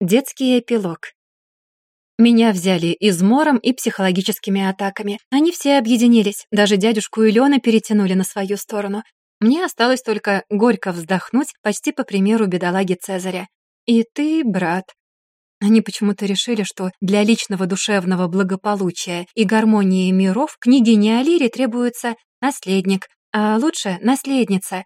Детский эпилог. Меня взяли измором и психологическими атаками. Они все объединились, даже дядюшку Илёна перетянули на свою сторону. Мне осталось только горько вздохнуть, почти по примеру бедолаги Цезаря. «И ты, брат». Они почему-то решили, что для личного душевного благополучия и гармонии миров княгине Алире требуется наследник, а лучше наследница.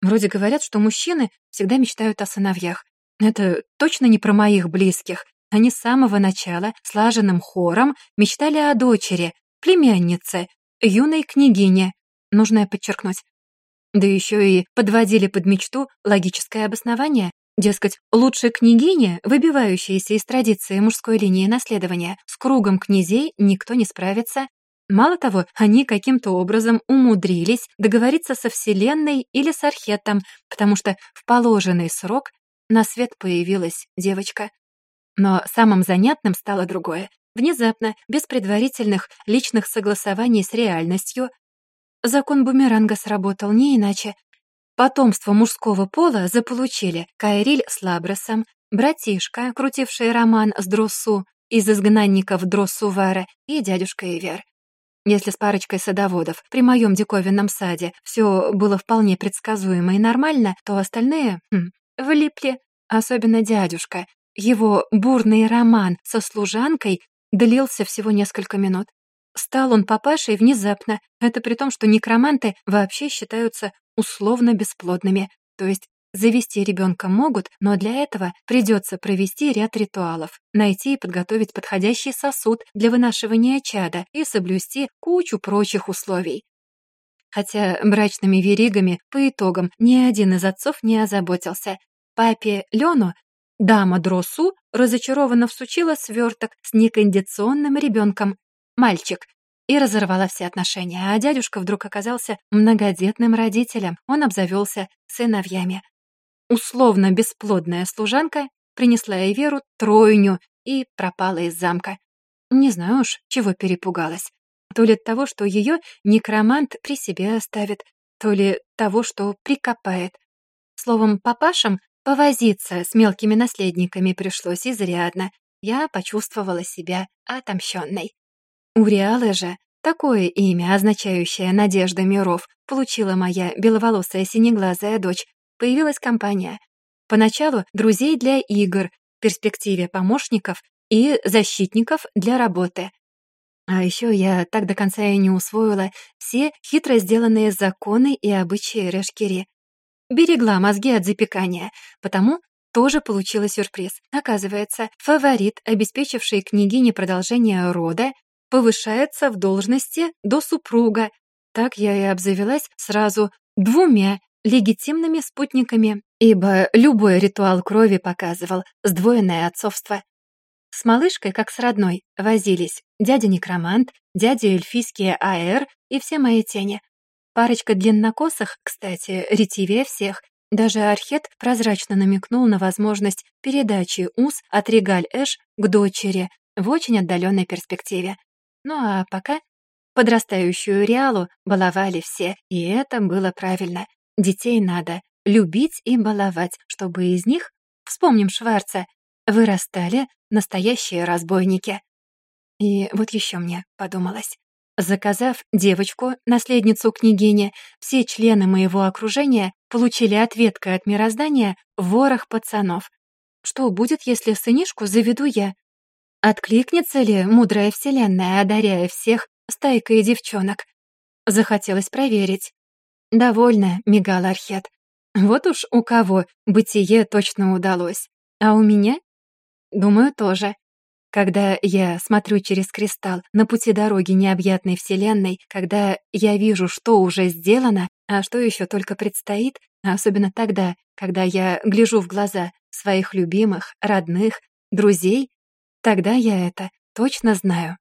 Вроде говорят, что мужчины всегда мечтают о сыновьях. Это точно не про моих близких. Они с самого начала слаженным хором мечтали о дочери, племяннице, юной княгине, нужно подчеркнуть. Да еще и подводили под мечту логическое обоснование, дескать, лучшая княгиня, выбивающаяся из традиции мужской линии наследования, с кругом князей никто не справится. Мало того, они каким-то образом умудрились договориться со Вселенной или с Архетом, потому что в положенный срок на свет появилась девочка. Но самым занятным стало другое. Внезапно, без предварительных личных согласований с реальностью, закон бумеранга сработал не иначе. Потомство мужского пола заполучили Кайриль с Лабросом, братишка, крутивший роман с Дроссу из изгнанников Дроссувара и дядюшка Ивер. Если с парочкой садоводов при моем диковинном саде все было вполне предсказуемо и нормально, то остальные хм, влипли, особенно дядюшка. Его бурный роман со служанкой длился всего несколько минут. Стал он папашей внезапно, это при том, что некроманты вообще считаются условно бесплодными, то есть завести ребенка могут, но для этого придется провести ряд ритуалов, найти и подготовить подходящий сосуд для вынашивания чада и соблюсти кучу прочих условий. Хотя брачными веригами по итогам ни один из отцов не озаботился, Папе Лену дама Дросу разочарованно всучила сверток с некондиционным ребенком, мальчик, и разорвала все отношения, а дядюшка вдруг оказался многодетным родителем, он обзавелся сыновьями. Условно бесплодная служанка принесла Эверу тройню и пропала из замка. Не знаю уж, чего перепугалась. То ли того, что ее некромант при себе оставит, то ли того, что прикопает. Словом, папашам Повозиться с мелкими наследниками пришлось изрядно. Я почувствовала себя отомщенной. У Риалы же такое имя, означающее «надежда миров», получила моя беловолосая синеглазая дочь. Появилась компания. Поначалу друзей для игр, в перспективе помощников и защитников для работы. А еще я так до конца и не усвоила все хитро сделанные законы и обычаи Решкири. Берегла мозги от запекания, потому тоже получила сюрприз. Оказывается, фаворит, обеспечивший княгине продолжение рода, повышается в должности до супруга. Так я и обзавелась сразу двумя легитимными спутниками, ибо любой ритуал крови показывал сдвоенное отцовство. С малышкой, как с родной, возились дядя-некромант, дядя эльфийские АР и все мои тени. Парочка длиннокосых, кстати, ретивее всех. Даже Архет прозрачно намекнул на возможность передачи уз от Регаль-Эш к дочери в очень отдаленной перспективе. Ну а пока подрастающую Реалу баловали все, и это было правильно. Детей надо любить и баловать, чтобы из них, вспомним Шварца, вырастали настоящие разбойники. И вот еще мне подумалось. Заказав девочку, наследницу княгини, все члены моего окружения получили от ветка от мироздания ворох пацанов. Что будет, если сынишку заведу я? Откликнется ли мудрая вселенная, одаряя всех стайкой девчонок? Захотелось проверить. Довольно, мигал Архет. Вот уж у кого бытие точно удалось. А у меня? Думаю, тоже. Когда я смотрю через кристалл на пути дороги необъятной вселенной, когда я вижу, что уже сделано, а что еще только предстоит, особенно тогда, когда я гляжу в глаза своих любимых, родных, друзей, тогда я это точно знаю.